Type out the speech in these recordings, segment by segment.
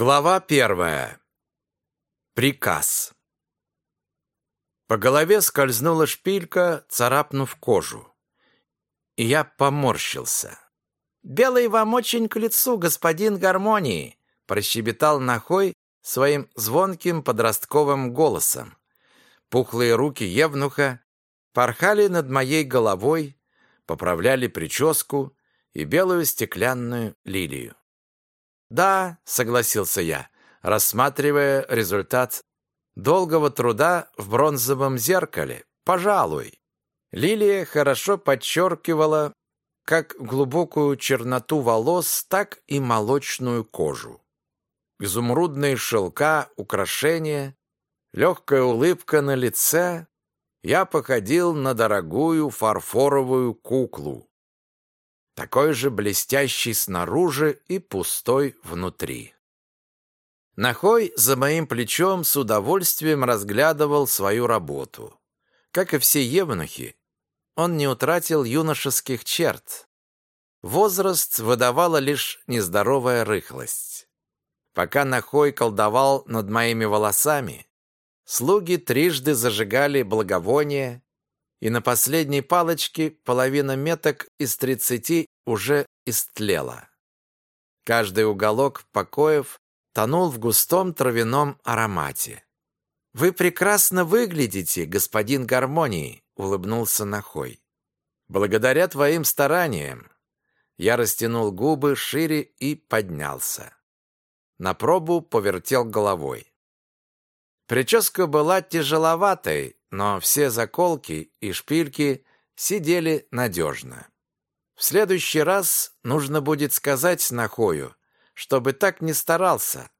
Глава первая. Приказ. По голове скользнула шпилька, царапнув кожу. И я поморщился. «Белый вам очень к лицу, господин гармонии!» прощебетал Нахой своим звонким подростковым голосом. Пухлые руки Евнуха порхали над моей головой, поправляли прическу и белую стеклянную лилию. «Да», — согласился я, рассматривая результат долгого труда в бронзовом зеркале. «Пожалуй». Лилия хорошо подчеркивала как глубокую черноту волос, так и молочную кожу. Изумрудные шелка, украшения, легкая улыбка на лице. Я походил на дорогую фарфоровую куклу такой же блестящий снаружи и пустой внутри. Нахой за моим плечом с удовольствием разглядывал свою работу. Как и все евнухи, он не утратил юношеских черт. Возраст выдавала лишь нездоровая рыхлость. Пока Нахой колдовал над моими волосами, слуги трижды зажигали благовония, и на последней палочке половина меток из тридцати уже истлела. Каждый уголок покоев тонул в густом травяном аромате. «Вы прекрасно выглядите, господин гармонии», — улыбнулся Нахой. «Благодаря твоим стараниям». Я растянул губы шире и поднялся. На пробу повертел головой. Прическа была тяжеловатой, но все заколки и шпильки сидели надежно. В следующий раз нужно будет сказать Нахою, чтобы так не старался.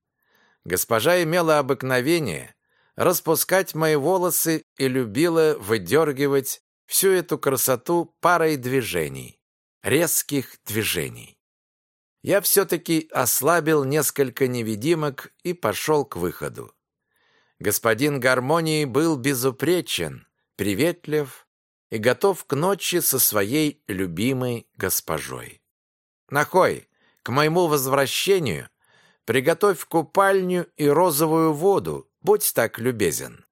Госпожа имела обыкновение распускать мои волосы и любила выдергивать всю эту красоту парой движений, резких движений. Я все-таки ослабил несколько невидимок и пошел к выходу. Господин Гармонии был безупречен, приветлив и готов к ночи со своей любимой госпожой. Нахой, к моему возвращению приготовь купальню и розовую воду, будь так любезен.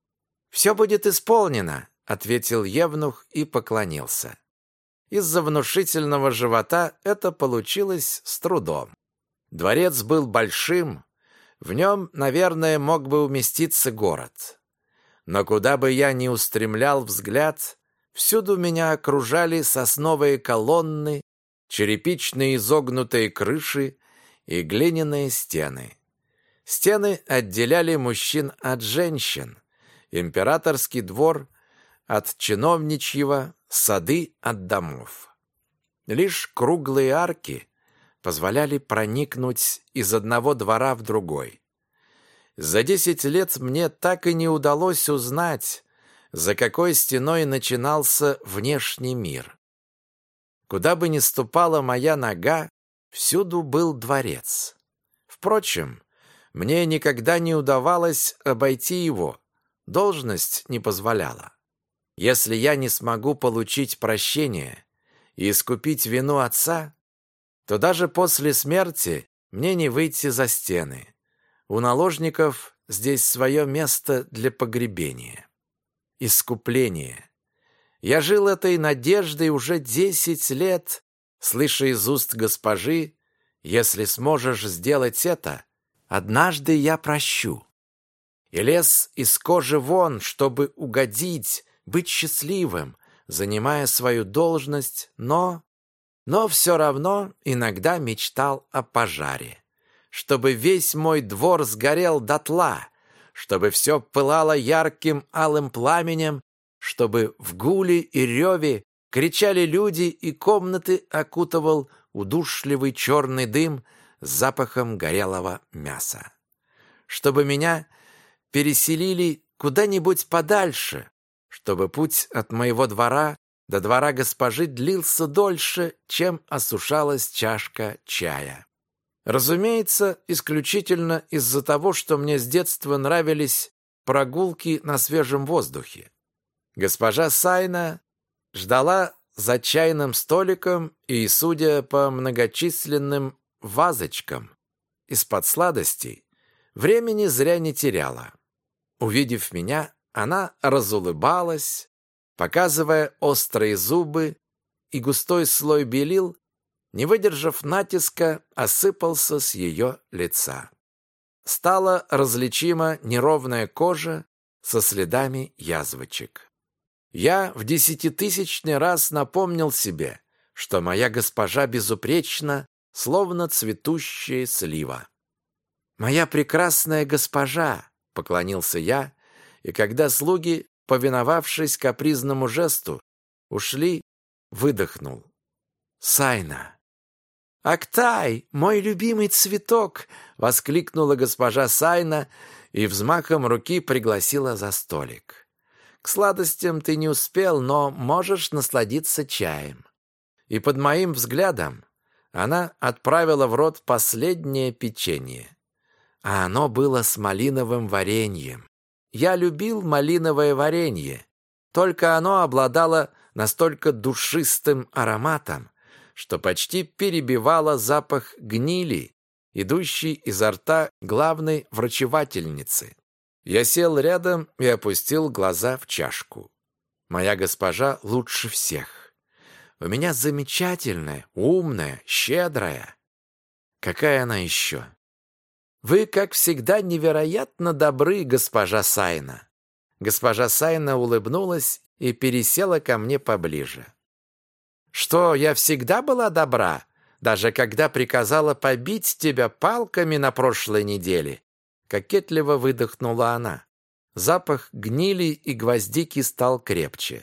Все будет исполнено, ответил Евнух и поклонился. Из-за внушительного живота это получилось с трудом. Дворец был большим, в нем, наверное, мог бы уместиться город. Но куда бы я ни устремлял взгляд, всюду меня окружали сосновые колонны, черепичные изогнутые крыши и глиняные стены. Стены отделяли мужчин от женщин, императорский двор от чиновничьего, сады от домов. Лишь круглые арки позволяли проникнуть из одного двора в другой. За десять лет мне так и не удалось узнать, за какой стеной начинался внешний мир. Куда бы ни ступала моя нога, всюду был дворец. Впрочем, мне никогда не удавалось обойти его, должность не позволяла. Если я не смогу получить прощение и искупить вину отца, то даже после смерти мне не выйти за стены. У наложников здесь свое место для погребения. Искупление. Я жил этой надеждой уже десять лет, слыша из уст госпожи, «Если сможешь сделать это, однажды я прощу». И лез из кожи вон, чтобы угодить, быть счастливым, занимая свою должность, но но все равно иногда мечтал о пожаре. Чтобы весь мой двор сгорел дотла, чтобы все пылало ярким алым пламенем, чтобы в гуле и реве кричали люди и комнаты окутывал удушливый черный дым с запахом горелого мяса. Чтобы меня переселили куда-нибудь подальше, чтобы путь от моего двора до двора госпожи длился дольше, чем осушалась чашка чая. Разумеется, исключительно из-за того, что мне с детства нравились прогулки на свежем воздухе. Госпожа Сайна ждала за чайным столиком и, судя по многочисленным вазочкам из-под сладостей, Времени зря не теряла. Увидев меня, она разулыбалась, показывая острые зубы, и густой слой белил, не выдержав натиска, осыпался с ее лица. Стала различима неровная кожа со следами язвочек. Я в десятитысячный раз напомнил себе, что моя госпожа безупречна, словно цветущая слива. «Моя прекрасная госпожа!» — поклонился я, и когда слуги, повиновавшись капризному жесту, ушли, выдохнул. «Сайна!» «Актай, мой любимый цветок!» — воскликнула госпожа Сайна и взмахом руки пригласила за столик. «К сладостям ты не успел, но можешь насладиться чаем». И под моим взглядом она отправила в рот последнее печенье. А оно было с малиновым вареньем. Я любил малиновое варенье, только оно обладало настолько душистым ароматом, что почти перебивало запах гнили, идущий изо рта главной врачевательницы. Я сел рядом и опустил глаза в чашку. Моя госпожа лучше всех. У меня замечательная, умная, щедрая. Какая она еще? Вы, как всегда, невероятно добры, госпожа Сайна. Госпожа Сайна улыбнулась и пересела ко мне поближе. Что, я всегда была добра, даже когда приказала побить тебя палками на прошлой неделе? Кокетливо выдохнула она. Запах гнили и гвоздики стал крепче.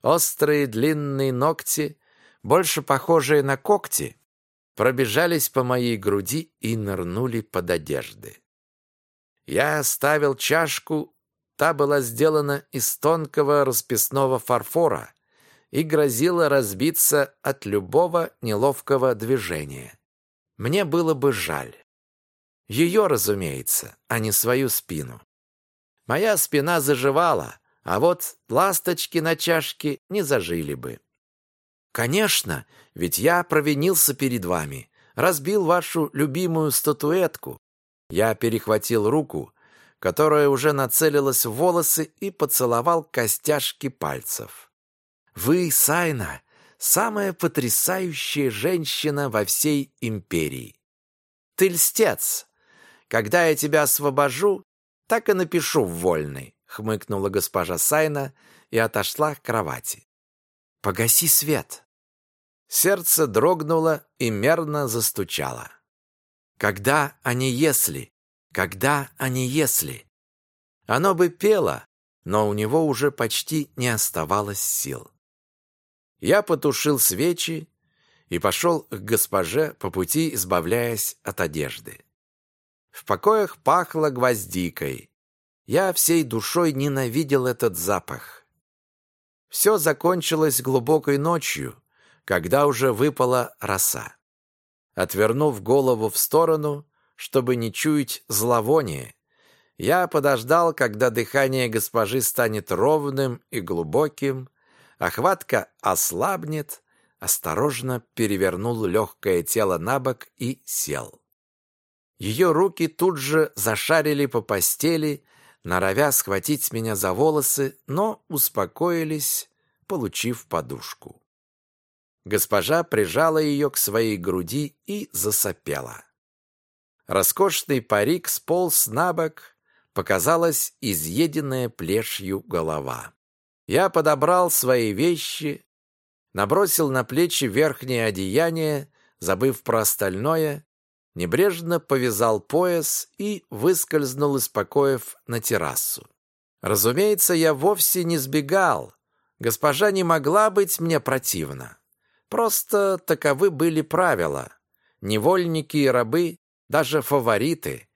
Острые длинные ногти, больше похожие на когти, пробежались по моей груди и нырнули под одежды. Я оставил чашку, та была сделана из тонкого расписного фарфора и грозила разбиться от любого неловкого движения. Мне было бы жаль. Ее, разумеется, а не свою спину. Моя спина заживала, а вот ласточки на чашке не зажили бы. Конечно, ведь я провинился перед вами, разбил вашу любимую статуэтку. Я перехватил руку, которая уже нацелилась в волосы, и поцеловал костяшки пальцев. Вы, Сайна, самая потрясающая женщина во всей империи. Ты льстец. Когда я тебя освобожу, так и напишу в вольной хмыкнула госпожа Сайна и отошла к кровати. Погаси свет. Сердце дрогнуло и мерно застучало. Когда, а не если? Когда, а не если? Оно бы пело, но у него уже почти не оставалось сил. Я потушил свечи и пошел к госпоже по пути, избавляясь от одежды. В покоях пахло гвоздикой, я всей душой ненавидел этот запах. Все закончилось глубокой ночью, когда уже выпала роса. Отвернув голову в сторону, чтобы не чуять зловоние, я подождал, когда дыхание госпожи станет ровным и глубоким, охватка ослабнет, осторожно перевернул легкое тело на бок и сел. Ее руки тут же зашарили по постели, норовя схватить меня за волосы, но успокоились, получив подушку. Госпожа прижала ее к своей груди и засопела. Роскошный парик сполз на бок, показалась изъеденная плешью голова. Я подобрал свои вещи, набросил на плечи верхнее одеяние, забыв про остальное, небрежно повязал пояс и выскользнул из покоев на террасу. Разумеется, я вовсе не сбегал. Госпожа не могла быть мне противна. Просто таковы были правила. Невольники и рабы, даже фавориты,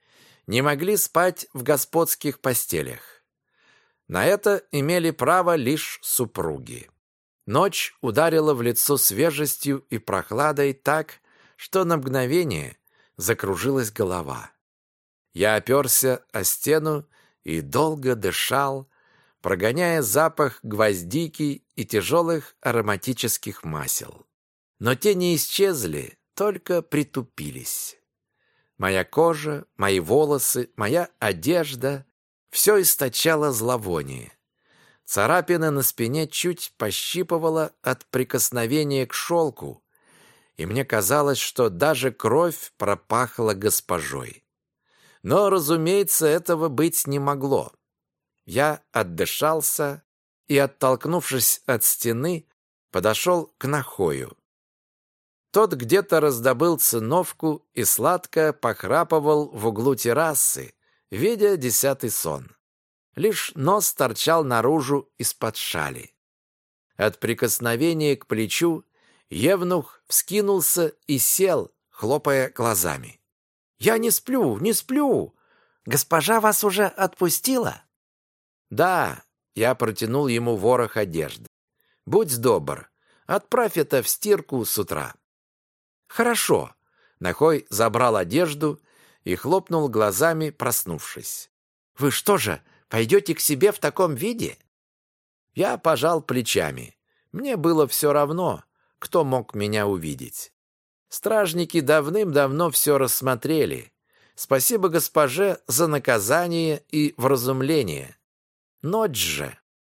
не могли спать в господских постелях. На это имели право лишь супруги. Ночь ударила в лицо свежестью и прохладой так, что на мгновение закружилась голова. Я оперся о стену и долго дышал, прогоняя запах гвоздики и тяжелых ароматических масел. Но те не исчезли, только притупились. Моя кожа, мои волосы, моя одежда — все источало зловоние. Царапина на спине чуть пощипывала от прикосновения к шелку, и мне казалось, что даже кровь пропахла госпожой. Но, разумеется, этого быть не могло. Я отдышался и, оттолкнувшись от стены, подошел к Нахою. Тот где-то раздобыл циновку и сладко похрапывал в углу террасы, видя десятый сон. Лишь нос торчал наружу из-под шали. От прикосновения к плечу Евнух вскинулся и сел, хлопая глазами. «Я не сплю, не сплю! Госпожа вас уже отпустила?» «Да», — я протянул ему ворох одежды. «Будь добр, отправь это в стирку с утра». «Хорошо». Нахой забрал одежду и хлопнул глазами, проснувшись. «Вы что же, пойдете к себе в таком виде?» Я пожал плечами. Мне было все равно, кто мог меня увидеть. Стражники давным-давно все рассмотрели. Спасибо госпоже за наказание и вразумление. Ночь же.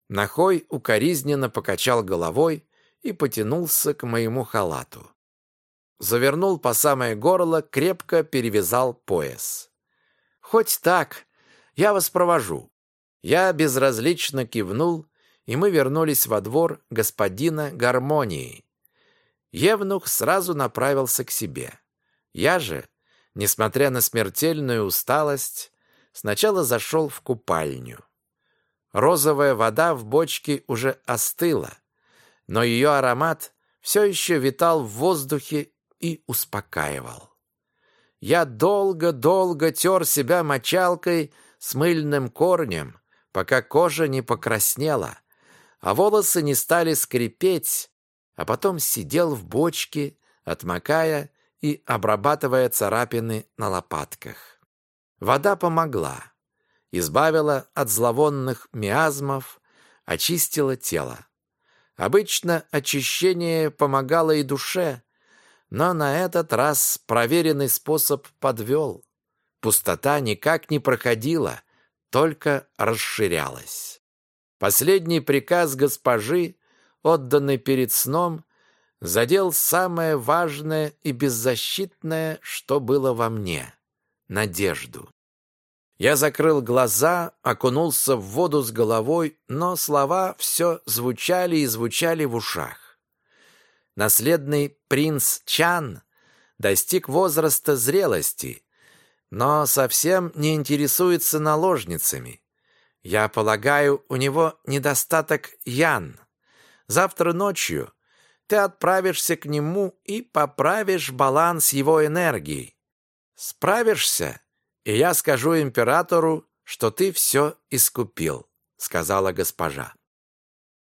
Нахой укоризненно покачал головой и потянулся к моему халату. Завернул по самое горло, крепко перевязал пояс. «Хоть так, я вас провожу». Я безразлично кивнул, и мы вернулись во двор господина Гармонии. Евнух сразу направился к себе. Я же, несмотря на смертельную усталость, сначала зашел в купальню. Розовая вода в бочке уже остыла, но ее аромат все еще витал в воздухе и успокаивал. Я долго-долго тер себя мочалкой с мыльным корнем, пока кожа не покраснела, а волосы не стали скрипеть, а потом сидел в бочке, отмокая и обрабатывая царапины на лопатках. Вода помогла, избавила от зловонных миазмов, очистила тело. Обычно очищение помогало и душе, но на этот раз проверенный способ подвел. Пустота никак не проходила, только расширялась. Последний приказ госпожи отданный перед сном, задел самое важное и беззащитное, что было во мне — надежду. Я закрыл глаза, окунулся в воду с головой, но слова все звучали и звучали в ушах. Наследный принц Чан достиг возраста зрелости, но совсем не интересуется наложницами. Я полагаю, у него недостаток ян. Завтра ночью ты отправишься к нему и поправишь баланс его энергии. Справишься, и я скажу императору, что ты все искупил», — сказала госпожа.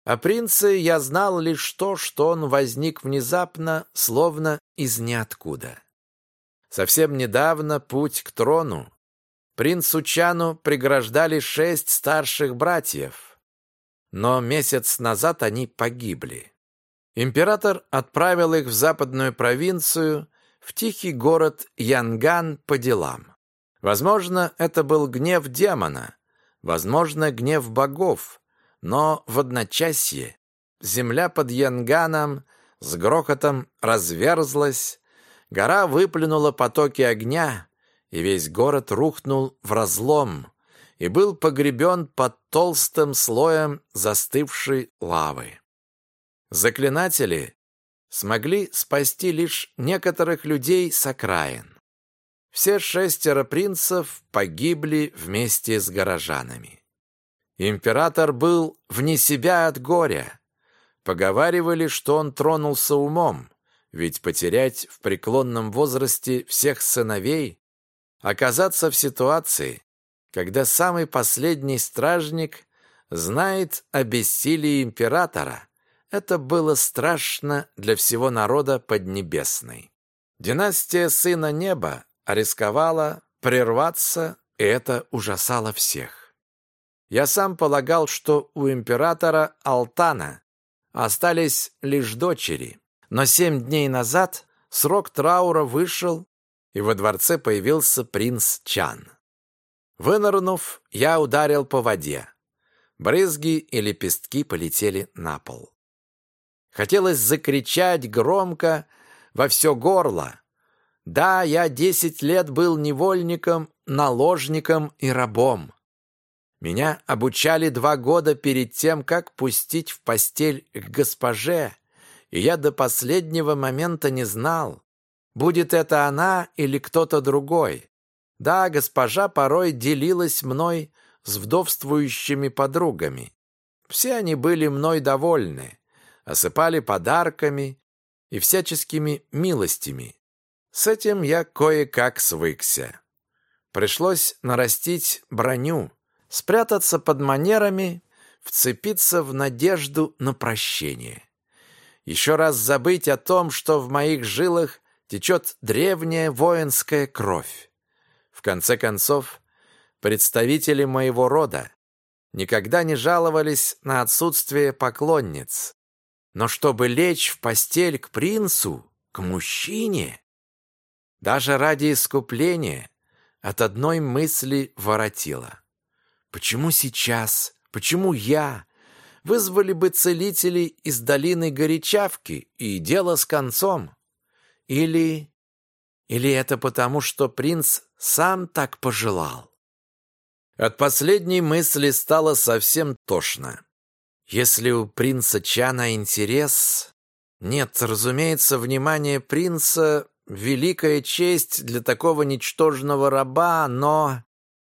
О принце я знал лишь то, что он возник внезапно, словно из ниоткуда. Совсем недавно путь к трону принцу Чану преграждали шесть старших братьев — но месяц назад они погибли. Император отправил их в западную провинцию, в тихий город Янган по делам. Возможно, это был гнев демона, возможно, гнев богов, но в одночасье земля под Янганом с грохотом разверзлась, гора выплюнула потоки огня, и весь город рухнул в разлом, и был погребен под толстым слоем застывшей лавы. Заклинатели смогли спасти лишь некоторых людей с окраин. Все шестеро принцев погибли вместе с горожанами. Император был вне себя от горя. Поговаривали, что он тронулся умом, ведь потерять в преклонном возрасте всех сыновей, оказаться в ситуации, когда самый последний стражник знает о бессилии императора. Это было страшно для всего народа Поднебесной. Династия Сына Неба рисковала прерваться, и это ужасало всех. Я сам полагал, что у императора Алтана остались лишь дочери, но семь дней назад срок траура вышел, и во дворце появился принц Чан. Вынырнув, я ударил по воде. Брызги и лепестки полетели на пол. Хотелось закричать громко во все горло. Да, я десять лет был невольником, наложником и рабом. Меня обучали два года перед тем, как пустить в постель к госпоже, и я до последнего момента не знал, будет это она или кто-то другой. Да, госпожа порой делилась мной с вдовствующими подругами. Все они были мной довольны, осыпали подарками и всяческими милостями. С этим я кое-как свыкся. Пришлось нарастить броню, спрятаться под манерами, вцепиться в надежду на прощение. Еще раз забыть о том, что в моих жилах течет древняя воинская кровь. В конце концов, представители моего рода никогда не жаловались на отсутствие поклонниц. Но чтобы лечь в постель к принцу, к мужчине, даже ради искупления, от одной мысли воротило. Почему сейчас? Почему я? Вызвали бы целителей из долины Горячавки, и дело с концом. Или... Или это потому, что принц сам так пожелал? От последней мысли стало совсем тошно. Если у принца Чана интерес... Нет, разумеется, внимание принца — великая честь для такого ничтожного раба, но...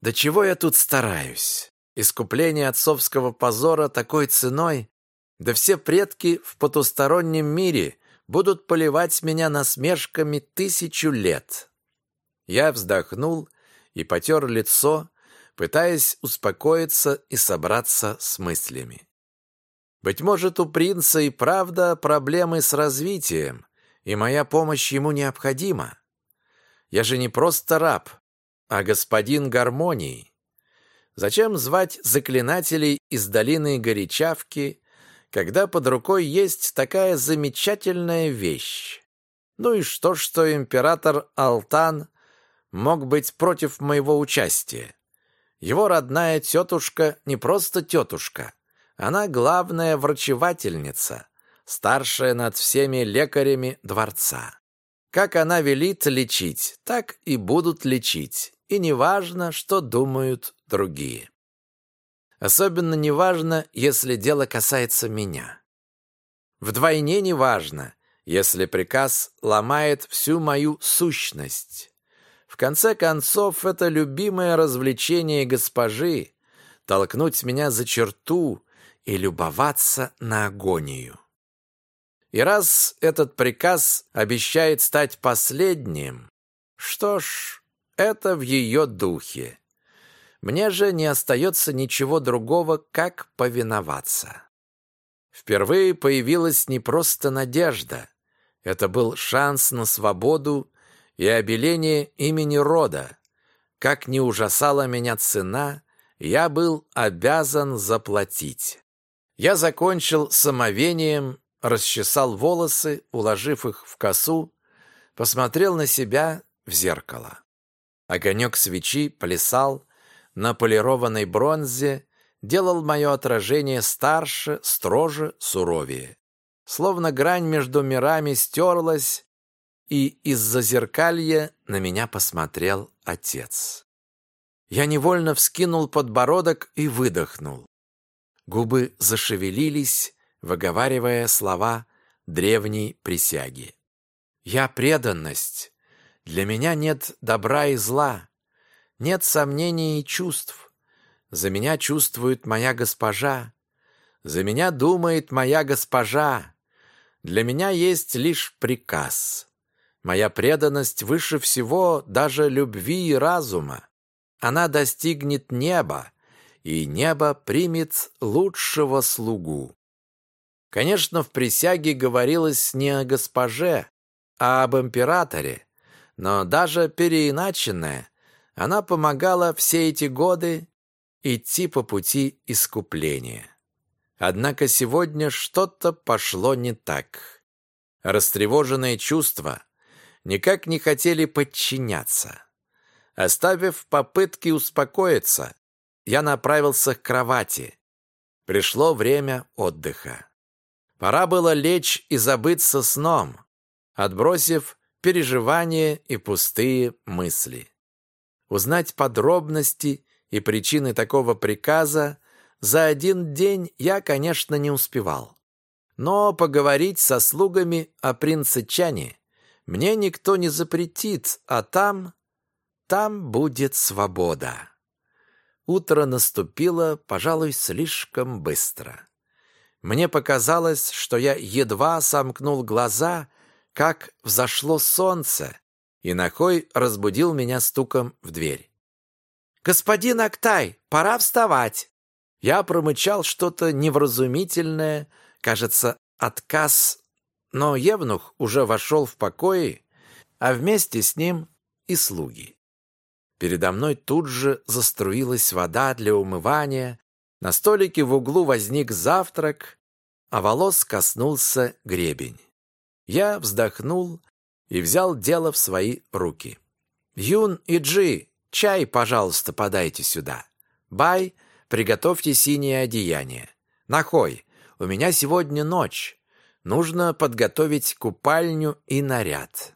Да чего я тут стараюсь? Искупление отцовского позора такой ценой? Да все предки в потустороннем мире будут поливать меня насмешками тысячу лет. Я вздохнул и потер лицо, пытаясь успокоиться и собраться с мыслями. Быть может, у принца и правда проблемы с развитием, и моя помощь ему необходима. Я же не просто раб, а господин гармонии. Зачем звать заклинателей из долины Горячавки, когда под рукой есть такая замечательная вещь? Ну и что, что император Алтан мог быть против моего участия? Его родная тетушка не просто тетушка, она главная врачевательница, старшая над всеми лекарями дворца. Как она велит лечить, так и будут лечить, и неважно, что думают другие. Особенно неважно, если дело касается меня. Вдвойне неважно, если приказ ломает всю мою сущность. В конце концов, это любимое развлечение госпожи — толкнуть меня за черту, и любоваться на агонию. И раз этот приказ обещает стать последним, что ж, это в ее духе. Мне же не остается ничего другого, как повиноваться. Впервые появилась не просто надежда. Это был шанс на свободу и обеление имени рода. Как ни ужасала меня цена, я был обязан заплатить. Я закончил самовением, расчесал волосы, уложив их в косу, посмотрел на себя в зеркало. Огонек свечи плясал на полированной бронзе, делал мое отражение старше, строже, суровее. Словно грань между мирами стерлась, и из-за зеркалья на меня посмотрел отец. Я невольно вскинул подбородок и выдохнул. Губы зашевелились, выговаривая слова древней присяги. «Я преданность. Для меня нет добра и зла. Нет сомнений и чувств. За меня чувствует моя госпожа. За меня думает моя госпожа. Для меня есть лишь приказ. Моя преданность выше всего даже любви и разума. Она достигнет неба, и небо примет лучшего слугу. Конечно, в присяге говорилось не о госпоже, а об императоре, но даже переиначенная, она помогала все эти годы идти по пути искупления. Однако сегодня что-то пошло не так. Растревоженное чувство, никак не хотели подчиняться. Оставив попытки успокоиться, я направился к кровати. Пришло время отдыха. Пора было лечь и забыться сном, отбросив переживания и пустые мысли. Узнать подробности и причины такого приказа за один день я, конечно, не успевал. Но поговорить со слугами о принце Чане мне никто не запретит, а там... там будет свобода. Утро наступило, пожалуй, слишком быстро. Мне показалось, что я едва сомкнул глаза, как взошло солнце, и Нахой разбудил меня стуком в дверь. «Господин Актай, пора вставать!» Я промычал что-то невразумительное, кажется, отказ, но Евнух уже вошел в покои, а вместе с ним и слуги. Передо мной тут же заструилась вода для умывания, на столике в углу возник завтрак, а волос коснулся гребень. Я вздохнул и взял дело в свои руки. «Юн и Джи, чай, пожалуйста, подайте сюда. Бай, приготовьте синее одеяние. Нахой, у меня сегодня ночь. Нужно подготовить купальню и наряд».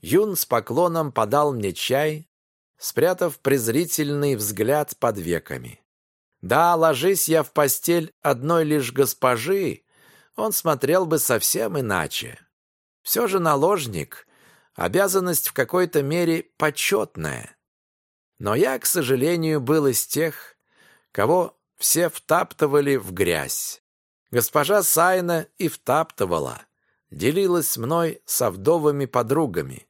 Юн с поклоном подал мне чай, спрятав презрительный взгляд под веками. Да, ложись я в постель одной лишь госпожи, он смотрел бы совсем иначе. Все же наложник — обязанность в какой-то мере почетная. Но я, к сожалению, был из тех, кого все втаптывали в грязь. Госпожа Сайна и втаптывала, делилась мной со вдовыми подругами.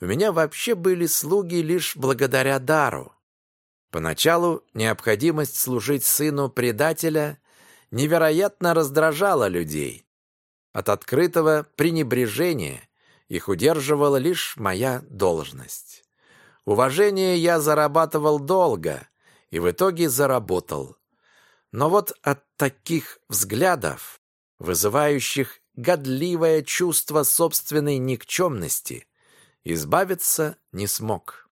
У меня вообще были слуги лишь благодаря дару. Поначалу необходимость служить сыну предателя невероятно раздражала людей. От открытого пренебрежения их удерживала лишь моя должность. Уважение я зарабатывал долго и в итоге заработал. Но вот от таких взглядов, вызывающих годливое чувство собственной никчемности, избавиться не смог.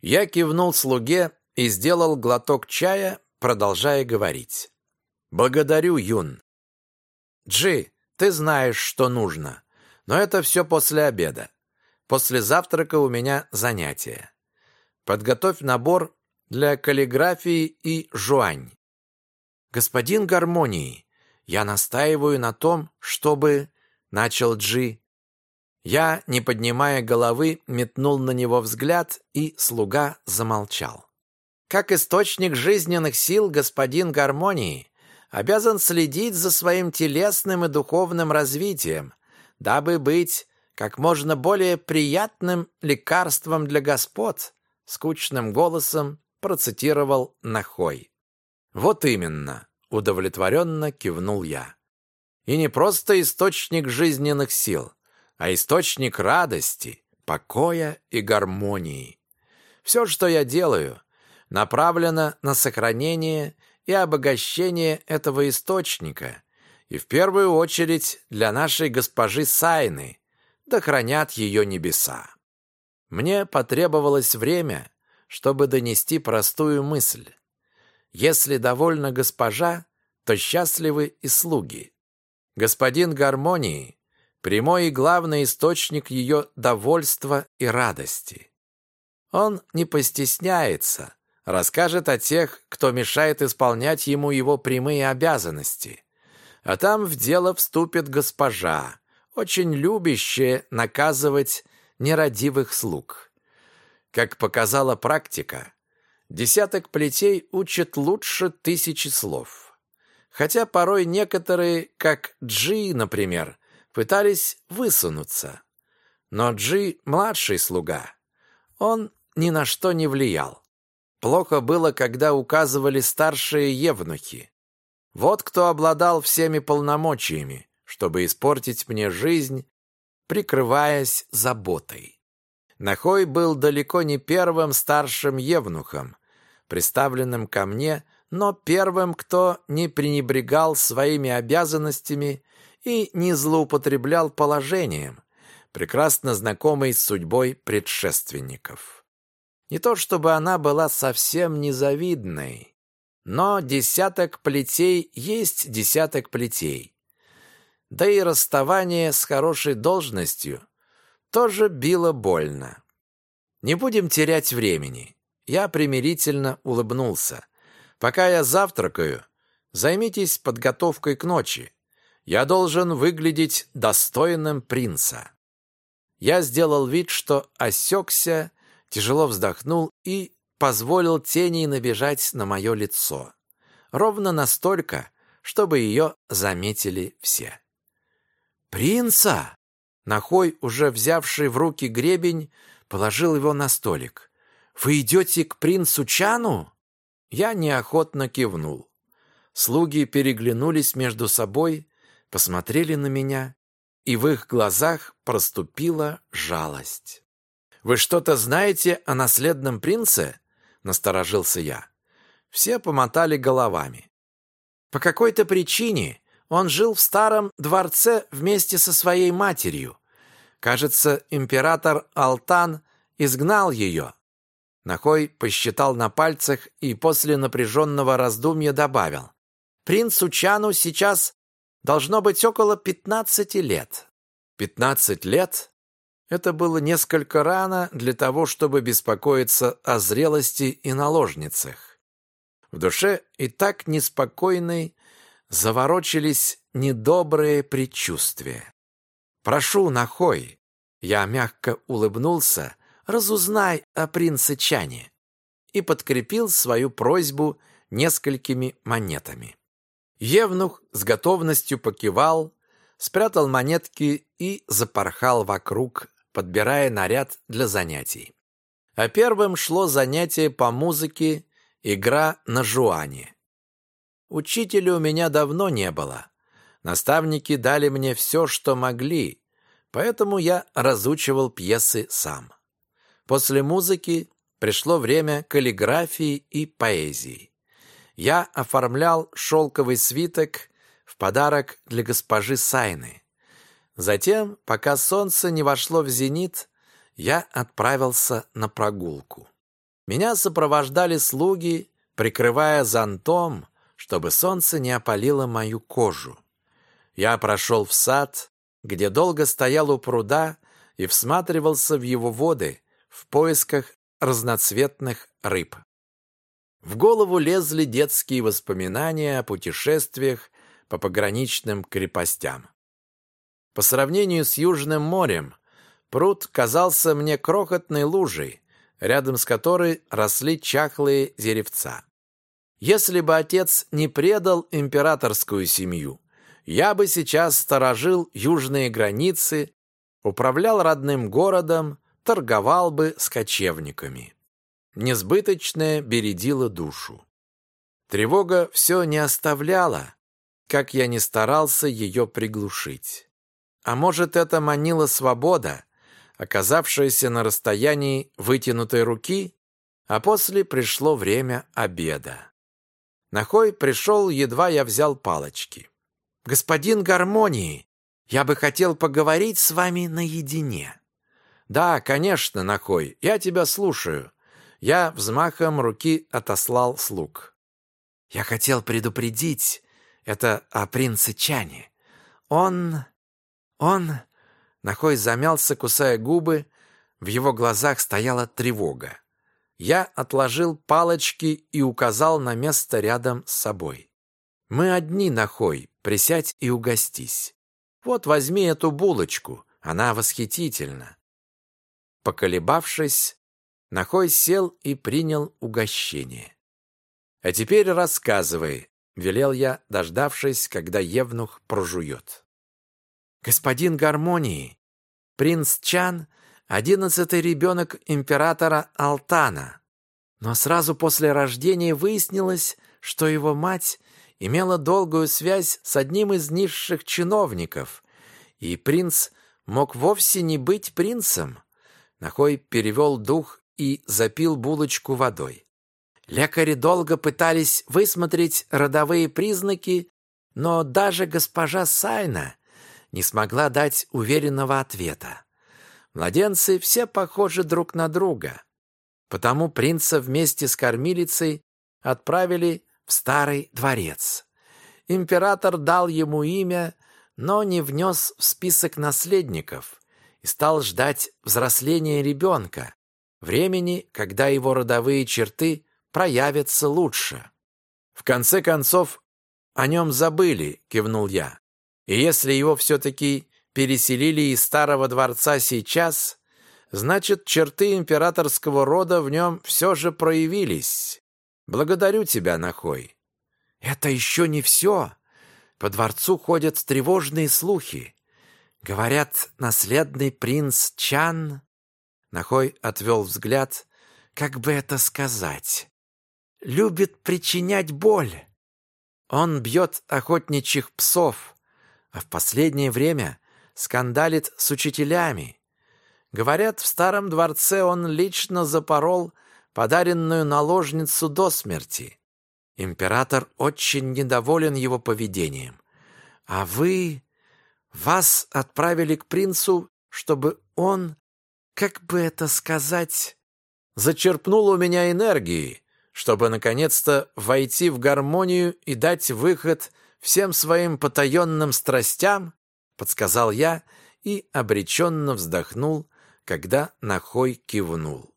Я кивнул слуге и сделал глоток чая, продолжая говорить. «Благодарю, Юн. Джи, ты знаешь, что нужно, но это все после обеда. После завтрака у меня занятия. Подготовь набор для каллиграфии и жуань. Господин Гармонии, я настаиваю на том, чтобы... Начал Джи, я, не поднимая головы, метнул на него взгляд, и слуга замолчал. Как источник жизненных сил господин гармонии обязан следить за своим телесным и духовным развитием, дабы быть как можно более приятным лекарством для господ, скучным голосом процитировал Нахой. Вот именно, удовлетворенно кивнул я. И не просто источник жизненных сил, а источник радости, покоя и гармонии. Все, что я делаю, направлено на сохранение и обогащение этого источника, и в первую очередь для нашей госпожи Сайны, да хранят ее небеса. Мне потребовалось время, чтобы донести простую мысль. Если довольна госпожа, то счастливы и слуги. Господин гармонии прямой и главный источник ее довольства и радости. Он не постесняется, расскажет о тех, кто мешает исполнять ему его прямые обязанности. А там в дело вступит госпожа, очень любящая наказывать нерадивых слуг. Как показала практика, десяток плетей учат лучше тысячи слов. Хотя порой некоторые, как Джи, например, пытались высунуться. Но Джи — младший слуга. Он ни на что не влиял. Плохо было, когда указывали старшие евнухи. Вот кто обладал всеми полномочиями, чтобы испортить мне жизнь, прикрываясь заботой. Нахой был далеко не первым старшим евнухом, представленным ко мне, но первым, кто не пренебрегал своими обязанностями и не злоупотреблял положением, прекрасно знакомый с судьбой предшественников. Не то чтобы она была совсем незавидной, но десяток плетей есть десяток плетей. Да и расставание с хорошей должностью тоже било больно. Не будем терять времени. Я примирительно улыбнулся. Пока я завтракаю, займитесь подготовкой к ночи. Я должен выглядеть достойным принца. Я сделал вид, что осекся, тяжело вздохнул и позволил тени набежать на мое лицо. Ровно настолько, чтобы ее заметили все. «Принца!» Нахой, уже взявший в руки гребень, положил его на столик. «Вы идете к принцу Чану?» Я неохотно кивнул. Слуги переглянулись между собой, посмотрели на меня, и в их глазах проступила жалость. «Вы что-то знаете о наследном принце?» — насторожился я. Все помотали головами. По какой-то причине он жил в старом дворце вместе со своей матерью. Кажется, император Алтан изгнал ее. Нахой посчитал на пальцах и после напряженного раздумья добавил. Принцу Чану сейчас должно быть около пятнадцати лет. Пятнадцать лет? Это было несколько рано для того, чтобы беспокоиться о зрелости и наложницах. В душе и так неспокойной заворочились недобрые предчувствия. «Прошу, Нахой!» Я мягко улыбнулся, разузнай о принце Чане и подкрепил свою просьбу несколькими монетами. Евнух с готовностью покивал, спрятал монетки и запорхал вокруг, подбирая наряд для занятий. А первым шло занятие по музыке, игра на жуане. Учителя у меня давно не было. Наставники дали мне все, что могли, поэтому я разучивал пьесы сам. После музыки пришло время каллиграфии и поэзии я оформлял шелковый свиток в подарок для госпожи Сайны. Затем, пока солнце не вошло в зенит, я отправился на прогулку. Меня сопровождали слуги, прикрывая зонтом, чтобы солнце не опалило мою кожу. Я прошел в сад, где долго стоял у пруда и всматривался в его воды в поисках разноцветных рыб. В голову лезли детские воспоминания о путешествиях по пограничным крепостям. По сравнению с Южным морем, пруд казался мне крохотной лужей, рядом с которой росли чахлые деревца. Если бы отец не предал императорскую семью, я бы сейчас сторожил южные границы, управлял родным городом, торговал бы с кочевниками. Несбыточное бередило душу. Тревога все не оставляла, как я не старался ее приглушить. А может, это манила свобода, оказавшаяся на расстоянии вытянутой руки, а после пришло время обеда. Нахой пришел, едва я взял палочки. «Господин Гармонии, я бы хотел поговорить с вами наедине». «Да, конечно, Нахой, я тебя слушаю. Я взмахом руки отослал слуг. «Я хотел предупредить это о принце Чане. Он... он...» Нахой замялся, кусая губы. В его глазах стояла тревога. Я отложил палочки и указал на место рядом с собой. «Мы одни, Нахой, присядь и угостись. Вот возьми эту булочку, она восхитительна». Поколебавшись, Нахой сел и принял угощение. «А теперь рассказывай», — велел я, дождавшись, когда Евнух прожует. «Господин Гармонии, принц Чан — одиннадцатый ребенок императора Алтана, но сразу после рождения выяснилось, что его мать имела долгую связь с одним из низших чиновников, и принц мог вовсе не быть принцем». Нахой перевел дух и запил булочку водой. Лекари долго пытались высмотреть родовые признаки, но даже госпожа Сайна не смогла дать уверенного ответа. Младенцы все похожи друг на друга. Потому принца вместе с кормилицей отправили в старый дворец. Император дал ему имя, но не внес в список наследников и стал ждать взросления ребенка, времени, когда его родовые черты проявятся лучше. В конце концов, о нем забыли, кивнул я. И если его все-таки переселили из старого дворца сейчас, значит, черты императорского рода в нем все же проявились. Благодарю тебя, Нахой. Это еще не все. По дворцу ходят тревожные слухи. Говорят, наследный принц Чан... Нахой отвел взгляд, как бы это сказать. Любит причинять боль. Он бьет охотничьих псов, а в последнее время скандалит с учителями. Говорят, в старом дворце он лично запорол подаренную наложницу до смерти. Император очень недоволен его поведением. А вы... Вас отправили к принцу, чтобы он, как бы это сказать, зачерпнул у меня энергии, чтобы наконец-то войти в гармонию и дать выход всем своим потаенным страстям, подсказал я и обреченно вздохнул, когда Нахой кивнул.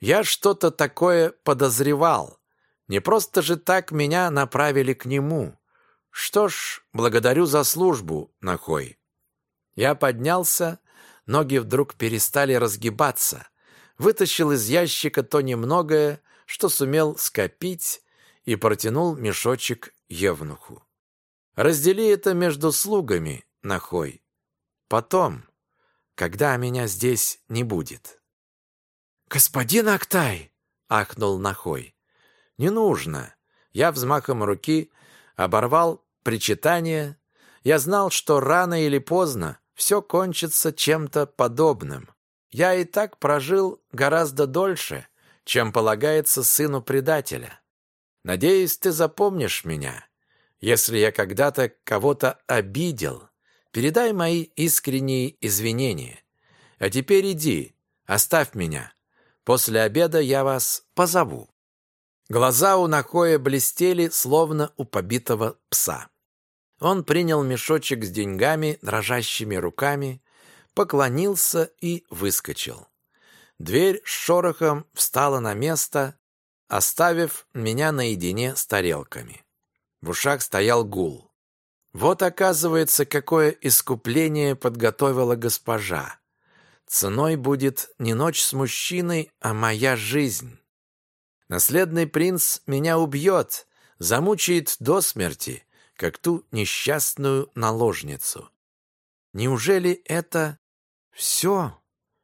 Я что-то такое подозревал. Не просто же так меня направили к нему. Что ж, благодарю за службу, Нахой. Я поднялся, ноги вдруг перестали разгибаться, вытащил из ящика то немногое, что сумел скопить, и протянул мешочек Евнуху. Раздели это между слугами, Нахой. Потом, когда меня здесь не будет. «Господин Актай!» — ахнул Нахой. «Не нужно». Я взмахом руки оборвал причитание. Я знал, что рано или поздно все кончится чем-то подобным. Я и так прожил гораздо дольше, чем полагается сыну предателя. Надеюсь, ты запомнишь меня. Если я когда-то кого-то обидел, передай мои искренние извинения. А теперь иди, оставь меня. После обеда я вас позову. Глаза у Накоя блестели, словно у побитого пса. Он принял мешочек с деньгами дрожащими руками, поклонился и выскочил. Дверь с шорохом встала на место, оставив меня наедине с тарелками. В ушах стоял гул. Вот, оказывается, какое искупление подготовила госпожа. Ценой будет не ночь с мужчиной, а моя жизнь. Наследный принц меня убьет, замучает до смерти, как ту несчастную наложницу. Неужели это все?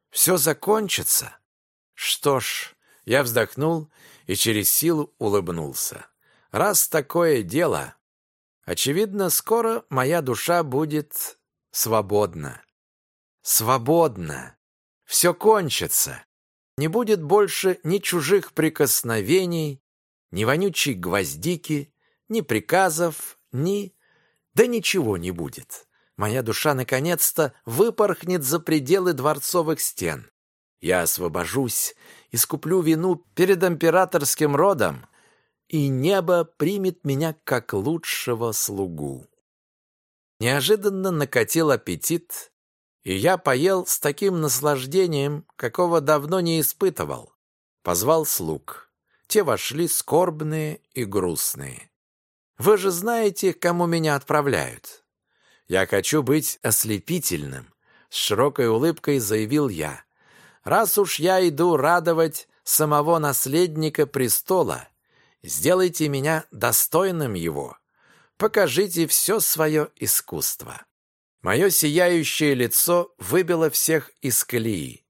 Все закончится? Что ж, я вздохнул и через силу улыбнулся. Раз такое дело, очевидно, скоро моя душа будет свободна. Свободна. Все кончится. Не будет больше ни чужих прикосновений, ни вонючей гвоздики, ни приказов, ни... Да ничего не будет. Моя душа наконец-то выпорхнет за пределы дворцовых стен. Я освобожусь, искуплю вину перед императорским родом, и небо примет меня как лучшего слугу. Неожиданно накатил аппетит, и я поел с таким наслаждением, какого давно не испытывал. Позвал слуг. Те вошли скорбные и грустные. Вы же знаете, кому меня отправляют. Я хочу быть ослепительным, с широкой улыбкой заявил я. Раз уж я иду радовать самого наследника престола, сделайте меня достойным его. Покажите все свое искусство. Мое сияющее лицо выбило всех из колеи.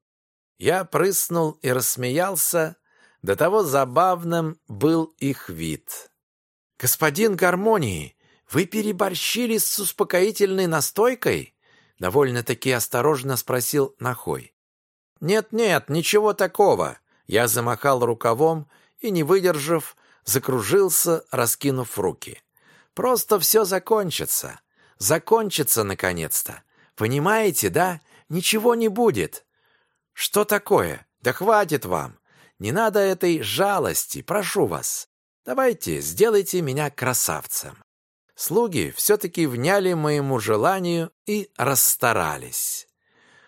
Я прыснул и рассмеялся, до того забавным был их вид. «Господин Гармонии, вы переборщили с успокоительной настойкой?» Довольно-таки осторожно спросил Нахой. «Нет-нет, ничего такого!» Я замахал рукавом и, не выдержав, закружился, раскинув руки. «Просто все закончится закончится наконец-то. Понимаете, да? Ничего не будет. «Что такое? Да хватит вам! Не надо этой жалости, прошу вас! Давайте, сделайте меня красавцем!» Слуги все-таки вняли моему желанию и расстарались.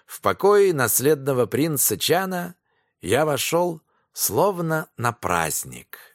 В покое наследного принца Чана я вошел словно на праздник.